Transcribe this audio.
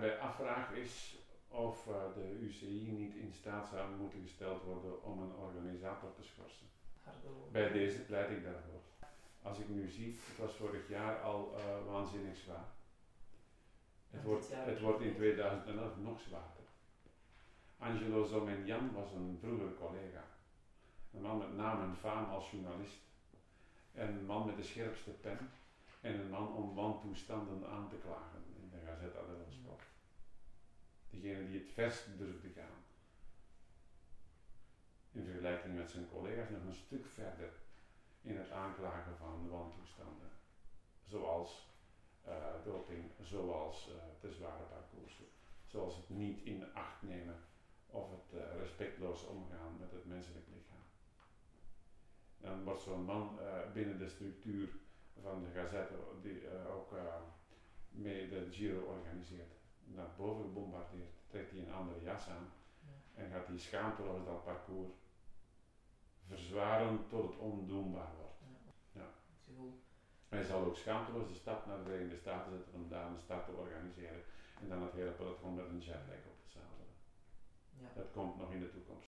daarbij afvraag is of uh, de UCI niet in staat zou moeten gesteld worden om een organisator te schorsen. Bij deze pleit ik daarvoor. Als ik nu zie, het was vorig jaar al uh, waanzinnig zwaar. Het wordt, het wordt in 2011 nog zwaarder. Angelo Zomenian was een vroegere collega. Een man met naam en faam als journalist. En een man met de scherpste pen. En een man om wantoestanden aan te klagen in de Gazette het verst durfde gaan. In vergelijking met zijn collega's nog een stuk verder in het aanklagen van wantoestanden. Zoals uh, doping, zoals uh, te zware parcoursen, zoals het niet in acht nemen of het uh, respectloos omgaan met het menselijk lichaam. Dan wordt zo'n man binnen de structuur van de Gazette, die ook mee de Giro organiseert, naar boven gebombardeerd, trekt hij een andere jas aan ja. en gaat hij schaamteloos dat parcours verzwaren tot het ondoenbaar wordt. Ja. ja. Hij zal ook schaamteloos de stad naar de Verenigde Staten zetten om daar een start te organiseren en dan het hele peloton met een jetlag op te zadelen. Ja. Dat komt nog in de toekomst.